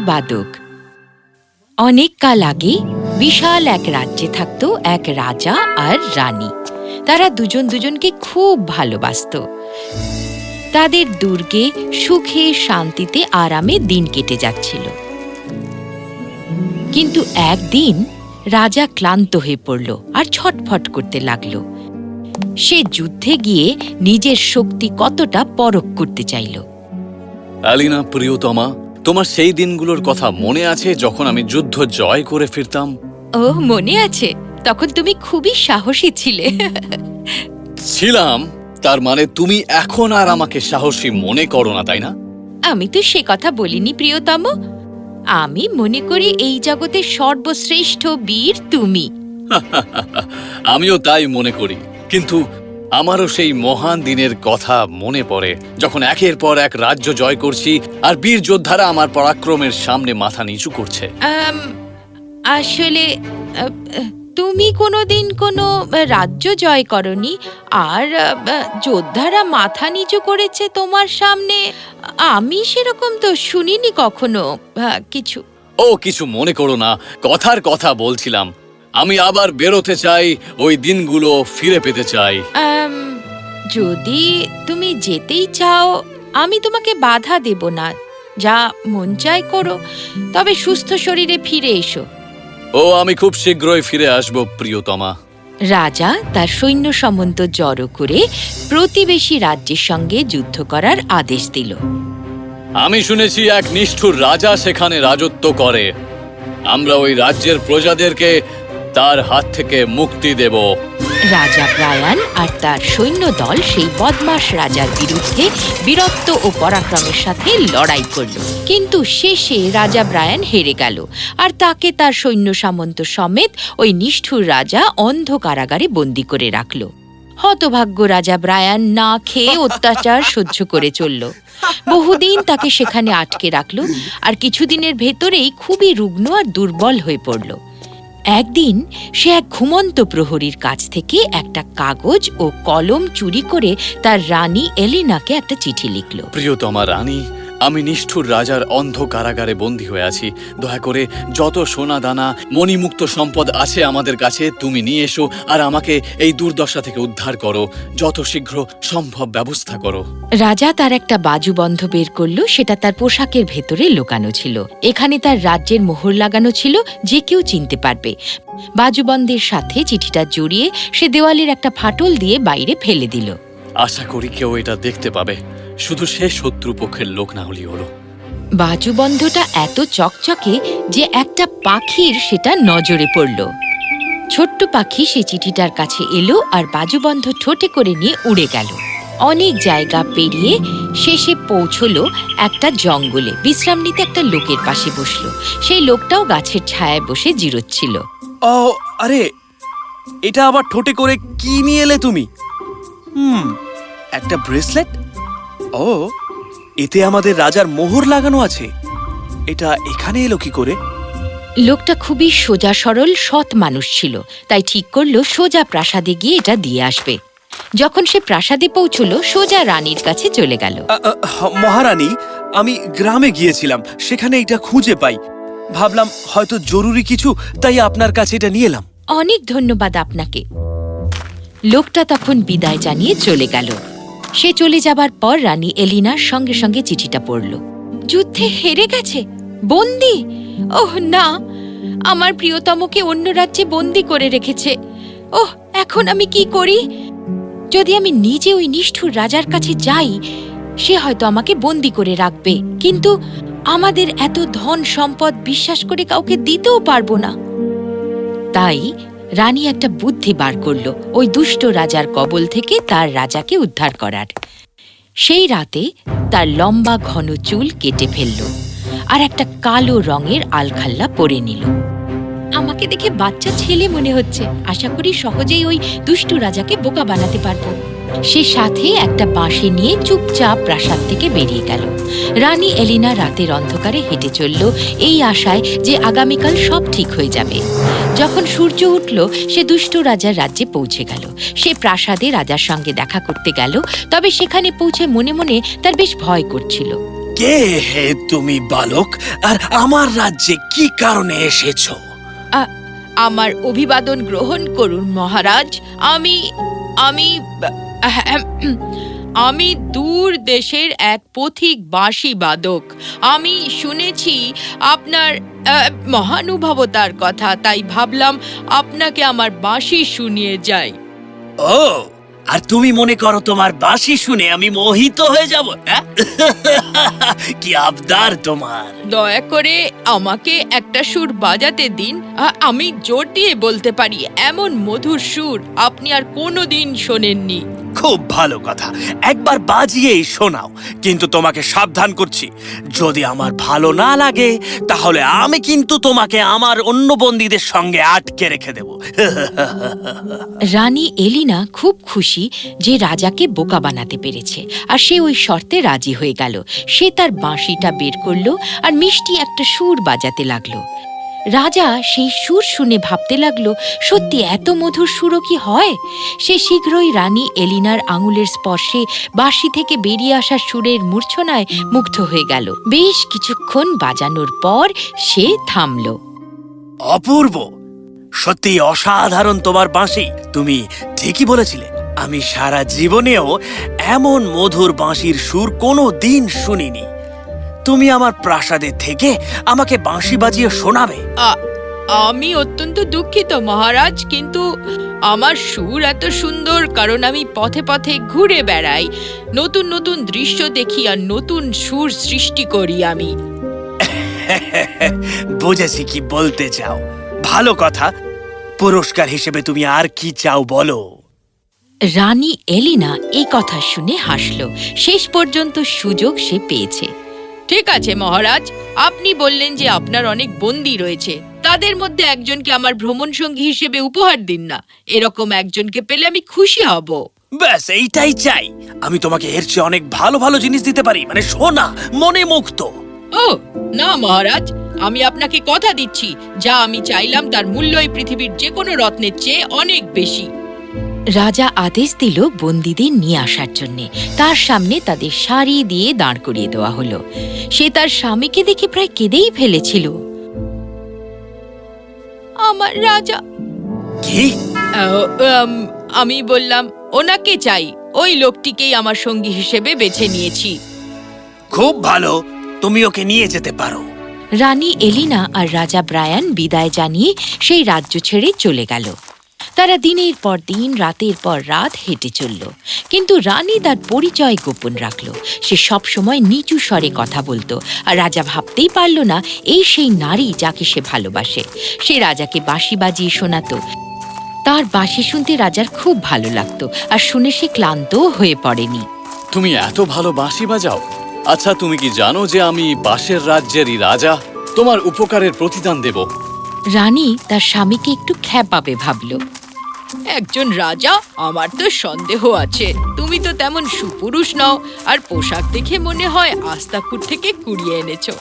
বাদক। অনেক কাল আগে বিশাল এক রাজ্যে থাকত এক রাজা আর রানী। তারা দুজন দুজনকে খুব ভালোবাসতো। তাদের দুর্গে সুখে শান্তিতে আরামে দিন কেটে যাচ্ছিল। কিন্তু একদিন রাজা ক্লান্ত হয়ে পড়ল আর ছটফট করতে লাগল। সে যুদ্ধে গিয়ে নিজের শক্তি কতটা পরখ করতে চাইল। অ্যালিনা প্রিয়তমা তোমার সেই দিনগুলোর কথা মনে আছে যখন আমি যুদ্ধ জয় করে ফিরতাম? ও মনে আছে। তখন তুমি খুবই সাহসী ছিলে। ছিলাম তার মানে তুমি এখন আর আমাকে সাহসী মনে করো না তাই না? আমি তো সে কথা বলিনি প্রিয়তম। আমি মনে করি এই জগতের সর্বশ্রেষ্ঠ বীর তুমি। আমিও তাই মনে করি। কিন্তু আমারও সেই মহান দিনের কথা মনে পড়ে যখন একের পর এক রাজ্য জয় করছি আর বীর যোদ্ধারা আমার পরাক্রমের সামনে মাথা নিচু করছে। আসলে তুমি কোনোদিন কোনো রাজ্য জয় করনি আর যোদ্ধারা মাথা নিচু করেছে তোমার সামনে আমি সেরকম তো শুনিনি কখনো কিছু। ও কিছু মনে করো না কথার কথা বলছিলাম। আমি আবার বেরোতে চাই ওই দিনগুলো ফিরে পেতে চাই। যদি তুমি যেতেই চাও আমি তোমাকে বাধা দেব না। যা মন চাই করো তবে সুস্থ শরীরে ফিরে এসো। ও আমি খুব শীঘ্রই ফিরে আসব প্রিয়তমা। রাজা তার সৈন্য সামন্ত জড়ো করে প্রতিবেশী রাজ্যের সঙ্গে যুদ্ধ করার আদেশ দিল। আমি শুনেছি এক নিষ্ঠুর রাজা সেখানে রাজত্ব করে। আমরা ওই রাজ্যের প্রজাদেরকে তার হাত থেকে মুক্তি দেব। রাজা ব্রায়ান আর তার সৈন্যদল সেই বদমাস রাজার বিরুদ্ধে বীরত্ব ও পরাক্রমের সাথে লড়াই করল। কিন্তু শেষে রাজা ব্রায়ান হেরে গেল আর তাকে তার সৈন্য সামন্ত সমেত ওই নিষ্ঠুর রাজা অন্ধ কারাগারে বন্দি করে রাখল। হতভাগ্য রাজা ব্রায়ান না খেয়ে অত্যাচার সহ্য করে চলল। বহুদিন তাকে সেখানে আটকে রাখল আর কিছুদিনের ভেতরেই খুবই রুগ্ন আর দুর্বল হয়ে পড়ল। একদিন সে এক ঘুমন্ত প্রহরীর কাছ থেকে একটা কাগজ ও কলম চুরি করে তার রানী এলিনাকে একটা চিঠি লিখল। প্রিয়তমা রানী আমি নিষ্ঠুর রাজার অন্ধ কারাগারে বন্দী হয়ে আছি। দয়া করে যত সোনা দানা মণিমুক্ত সম্পদ আছে আমাদের কাছে তুমি নিয়ে এসো আর আমাকে এই দুর্দশা থেকে উদ্ধার করো। যত শীঘ্র সম্ভব ব্যবস্থা করো। রাজা তার একটা বাজুবন্ধ বের করল সেটা তার পোশাকের ভেতরে লুকানো ছিল। এখানে তার রাজ্যের মোহর লাগানো ছিল যে কেউ চিনতে পারবে। বাজুবন্ধের সাথে চিঠিটা জড়িয়ে সে দেওয়ালের একটা ফাটল দিয়ে বাইরে ফেলে দিল। আশা করি কেউ এটা দেখতে পাবে। শুধু সে শত্রুপক্ষের লোক না হলেই হলো। বাজুবন্ধটা এত চকচকে যে একটা পাখির সেটা নজরে পড়ল। ছোট্ট পাখি সে চিঠিটার কাছে এলো আর বাজুবন্ধ ঠোঁটে করে নিয়ে উড়ে গেল। অনেক জায়গা পেরিয়ে শেষে পৌঁছলো একটা জঙ্গলে। বিশ্রাম নিতে একটা লোকের পাশে বসল। সেই লোকটাও গাছের ছায়ায় বসে জিরোচ্ছিল। ও আরে এটা আবার ঠোঁটে করে কি নিয়ে এলে তুমি? হুম একটা ব্রেসলেট? ও এতে আমাদের রাজার মোহর লাগানো আছে। এটা এখানে এলো কি করে? লোকটা খুবই সোজা সরল সৎ মানুষ ছিল তাই ঠিক করল সোজা প্রাসাদে গিয়ে এটা দিয়ে আসবে। যখন সে প্রাসাদে পৌঁছলো সোজা রানীর কাছে চলে গেল। মহারানী আমি গ্রামে গিয়েছিলাম সেখানে এটা খুঁজে পাই। ভাবলাম হয়তো জরুরি কিছু তাই আপনার কাছে এটা নিয়ে এলাম। অনেক ধন্যবাদ আপনাকে। লোকটা তখন বিদায় জানিয়ে চলে গেল। সে চলে যাবার পর রানী এলিনার সঙ্গে সঙ্গে চিঠিটা পড়ল। যুদ্ধে হেরে গেছে, বন্দি? ওহ, না, আমার প্রিয়তমকে অন্য রাজ্যে বন্দি করে রেখেছে। ওহ, এখন আমি কি করি? যদি আমি নিজে ওই নিষ্ঠুর রাজার কাছে যাই, সে হয়তো আমাকে বন্দি করে রাখবে। কিন্তু আমাদের এত ধন সম্পদ বিশ্বাস করে কাউকে দিতেও পারব না। তাই রানী একটা বুদ্ধি বার করল। ওই দুষ্ট রাজার কবল থেকে তার রাজাকে উদ্ধার করার। সেই রাতে তার লম্বা ঘন চুল কেটে ফেলল আর একটা কালো রঙের আলখাল্লা পরে নিল। আমাকে দেখে বাচ্চা ছেলে মনে হচ্ছে। আশা করি সহজেই ওই দুষ্ট রাজাকে বোকা বানাতে পারব। সে সাথে একটা বাঁশি নিয়ে চুপচাপ প্রাসাদ থেকে বেরিয়ে গেল। রানী এলিনা রাতের অন্ধকারে হেঁটে চলল এই আশায় যে আগামীকাল সব ঠিক হয়ে যাবে। যখন সূর্য উঠল সে দুষ্ট রাজার রাজ্যে পৌঁছে গেল। সে প্রাসাদে রাজার সঙ্গে দেখা করতে গেল তবে সেখানে পৌঁছে মনে মনে তার বেশ ভয় করছিল। কে হে তুমি বালক? আর আমার রাজ্যে কি কারণে এসেছ? আমার অভিবাদন গ্রহণ করুন মহারাজ। আমি আমি আমি দূর দেশের এক পথিক বাঁশি বাদক। আমি শুনেছি আপনার মহানুভবতার কথা তাই ভাবলাম আপনাকে আমার বাঁশি শুনিয়ে যাই। ও আর তুমি মনে করো তোমার বাঁশি শুনে আমি মোহিত হয়ে যাব হ্যাঁ? কি আবদার তোমার। দয়া করে আমাকে একটা সুর বাজাতে দিন। আমি জোর দিয়ে বলতে পারি এমন মধুর সুর আপনি আর কোনোদিন শোনেননি। খুব ভালো কথা। একবার বাজিয়েই শোনাও। কিন্তু তোমাকে সাবধান করছি। যদি আমার ভালো না লাগে, তাহলে আমি কিন্তু তোমাকে আমার অন্য বন্দীদের সঙ্গে আটকে রেখে দেব। রানী এলিনা খুব খুশি যে রাজাকে বোকা বানাতে পেরেছে। আর সে ওই শর্তে রাজি হয়ে গেল। সে তার বাঁশিটা বের করল আর মিষ্টি একটা সুর বাজাতে লাগল। রাজা সেই সুর শুনে ভাবতে লাগল, সত্যি এত মধুর সুরও কি হয়? সে শীঘ্রই রানী এলিনার আঙুলের স্পর্শে বাঁশি থেকে বেরিয়ে আসা সুরের মূর্ছনায় মুগ্ধ হয়ে গেল। বেশ কিছুক্ষণ বাজানোর পর সে থামল। অপূর্ব! সত্যি অসাধারণ তোমার বাঁশি। তুমি ঠিকই বলেছিলে, আমি সারা জীবনেও এমন মধুর বাঁশির সুর কোনো দিন শুনিনি। তুমি আমার প্রাসাদে থেকে আমাকে বাঁশি বাজিয়ে শোনাবে। আ- আমি অত্যন্ত দুঃখিত মহারাজ কিন্তু আমার সুর এত সুন্দর কারণ আমি পথে পথে ঘুরে বেড়াই। নতুন নতুন দৃশ্য দেখি আর নতুন সুর সৃষ্টি করি আমি। বুঝেছি কি বলতে চাও। ভালো কথা পুরস্কার হিসেবে তুমি আর কি চাও বলো? রানী এলিনা এই কথা শুনে হাসল। শেষ পর্যন্ত সুযোগ সে পেয়েছে। ঠিক আছে মহারাজ। আপনি বললেন যে আপনার অনেক বন্দী রয়েছে। তাদের মধ্যে একজনকে আমার ভ্রমণ সঙ্গী হিসেবে উপহার দিন না। এরকম একজনকে পেলে আমি খুশি হব। ব্যাস এইটাই চাই। আমি তোমাকে এর চেয়ে অনেক ভালো ভালো জিনিস দিতে পারি মানে সোনা মনে মুক্ত ও না মহারাজ আমি আপনাকে কথা দিচ্ছি যা আমি চাইলাম তার মূল্য এই পৃথিবীর যে কোনো রত্নের চেয়ে অনেক বেশি। রাজা আদেশ দিল বন্দীদের নিয়ে আসার জন্যে। তার সামনে তাদের শাড়ি দিয়ে দাঁড় করিয়ে দেওয়া হলো। সে তার স্বামীকে দেখে প্রায় কেঁদেই ফেলেছিল। আমার রাজা। কি? আমি বললাম ওনাকে চাই। ওই লোকটিকেই আমার সঙ্গী হিসেবে বেছে নিয়েছি। খুব ভালো। তুমি ওকে নিয়ে যেতে পারো। রানী এলিনা আর রাজা ব্রায়ান বিদায় জানিয়ে সেই রাজ্য ছেড়ে চলে গেল। তারা দিনের পর দিন রাতের পর রাত হেঁটে চলল। কিন্তু রানী তার পরিচয় গোপন রাখল। সে সব সময় নিচু স্বরে কথা বলতো আর রাজা ভাবতেই পারল না এই সেই নারী যাকে সে ভালোবাসে। সে রাজাকে বাঁশি বাজিয়ে শোনাতো। তার বাঁশি শুনতে রাজার খুব ভালো লাগতো আর শুনে সে ক্লান্তও হয়ে পড়েনি। তুমি এত ভালো বাঁশি বাজাও? আচ্ছা তুমি কি জানো যে আমি বাঁশের রাজ্যেরই রাজা? তোমার উপকারের প্রতিদান দেব। রানী তার স্বামীকে একটু খ্যাপাবে ভাবল। একজন রাজা আমার তো সন্দেহ আছে। তুমি তো তেমন সুপুরুষ নও আর পোশাক দেখে মনে হয় আস্তাকুর থেকে কুড়িয়ে এনেছো।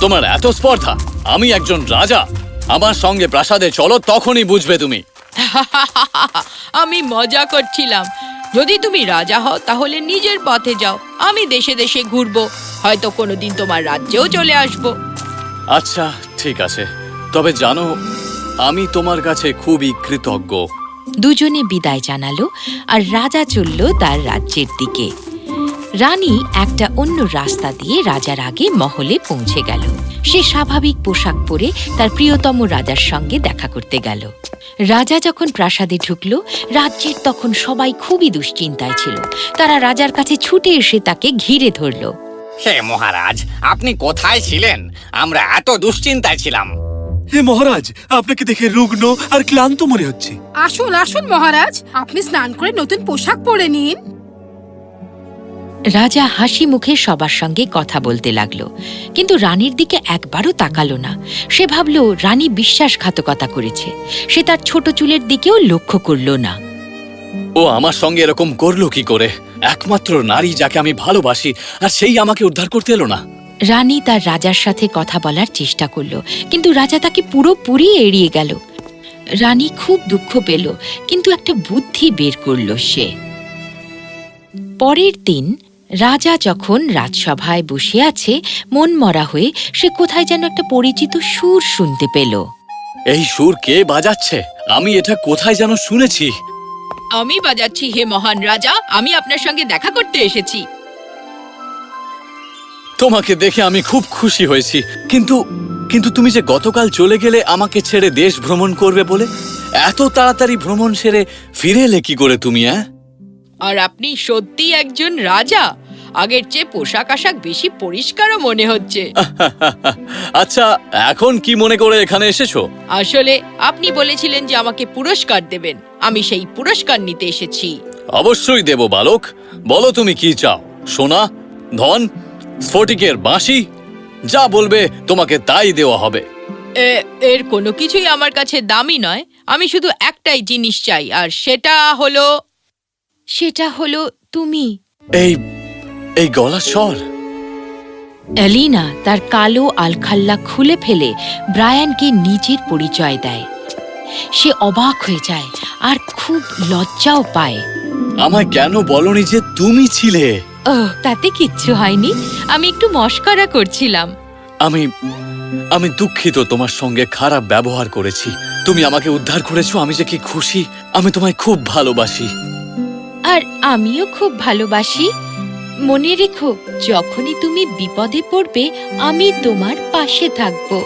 তোমার এত স্পর্ধা আমি একজন রাজা আমার সঙ্গে প্রাসাদে চলো তখনই বুঝবে তুমি। আমি মজা করছিলাম। যদি তুমি রাজা হও তাহলে নিজের পথে যাও আমি দেশে দেশে ঘুরবো। হয়তো কোনোদিন তোমার রাজ্যেও চলে আসব। আচ্ছা ঠিক আছে। তবে জানো আমি তোমার কাছে খুবই কৃতজ্ঞ। দুজনে বিদায় জানালো আর রাজা চলল তার রাজ্যের দিকে। রানী একটা অন্য রাস্তা দিয়ে রাজার আগে মহলে পৌঁছে গেল। সে স্বাভাবিক পোশাক পরে তার প্রিয়তম রাজার সঙ্গে দেখা করতে গেল। রাজা যখন প্রাসাদে ঢুকলো রাজ্যের তখন সবাই খুবই দুশ্চিন্তায় ছিল। তারা রাজার কাছে ছুটে এসে তাকে ঘিরে ধরল। হে মহারাজ আপনি কোথায় ছিলেন? আমরা এত দুশ্চিন্তায় ছিলাম। হে মহারাজ আপনাকে দেখে রুগ্ন আর ক্লান্ত মনে হচ্ছে। আসুন আসুন মহারাজ আপনি স্নান করে নতুন পোশাক পরে নিন। রাজা হাসি মুখে সবার সঙ্গে কথা বলতে লাগল কিন্তু রানীর দিকে একবারও তাকালো না। সে ভাবল রানী বিশ্বাসঘাতকতা করেছে সে তার ছোট চুলের দিকেও লক্ষ্য করল না। ও আমার সঙ্গে এরকম করল কি করে? একমাত্র নারী যাকে আমি ভালোবাসি আর সেই আমাকে উদ্ধার করতে এলো না। রানী তার রাজার সাথে কথা বলার চেষ্টা করল কিন্তু রাজা তাকে পুরোপুরি এড়িয়ে গেল। রানী খুব দুঃখ পেল কিন্তু একটা বুদ্ধি বের করল সে। পরের দিন রাজা যখন রাজসভায় বসে আছে মন মরা হয়ে সে কোথায় যেন একটা পরিচিত সুর শুনতে পেল। এই সুর কে বাজাচ্ছে? আমি এটা কোথায় যেন শুনেছি? আমি বাজাচ্ছি হে মহান রাজা আমি আপনার সঙ্গে দেখা করতে এসেছি। তোমাকে দেখে আমি খুব খুশি হয়েছি। কিন্তু কিন্তু তুমি যে গতকাল চলে গেলে আমাকে ছেড়ে দেশ ভ্রমণ করবে বলে? এত তাড়াতাড়ি ভ্রমণ সেরে ফিরে এলে কি করে তুমি হ্যাঁ আর আপনি সত্যি একজন রাজা। আগের চেয়ে পোশাক আশাক বেশি পরিষ্কারও মনে হচ্ছে। আচ্ছা এখন কি মনে করে এখানে এসেছ? আসলে আপনি বলেছিলেন যে আমাকে পুরস্কার দেবেন। আমি সেই পুরস্কার নিতে এসেছি। অবশ্যই দেব বালক। বলো তুমি কি চাও? সোনা? ধন? স্ফটিকের বাঁশি? যা বলবে তোমাকে তাই দেওয়া হবে। এর কোনো কিছুই আমার কাছে দামি নয়। আমি শুধু একটাই জিনিস চাই আর সেটা হলো সেটা হলো তুমি। এই এই গলার স্বর। এলিনা তার কালো আলখাল্লা খুলে ফেলে ব্রায়ানকে নিজের পরিচয় দেয়। সে অবাক হয়ে যায় আর খুব লজ্জাও পায়। আমায় কেন বলনি যে তুমি ছিলে? ও তাতে কিচ্ছু হয়নি। আমি একটু মস্করা করছিলাম। আমি আমি দুঃখিত তোমার সঙ্গে খারাপ ব্যবহার করেছি। তুমি আমাকে উদ্ধার করেছ আমি যে কি খুশি আমি তোমায় খুব ভালোবাসি। আর আমিও খুব ভালোবাসি। মনে রেখো যখনই তুমি বিপদে পড়বে আমি তোমার পাশে থাকব।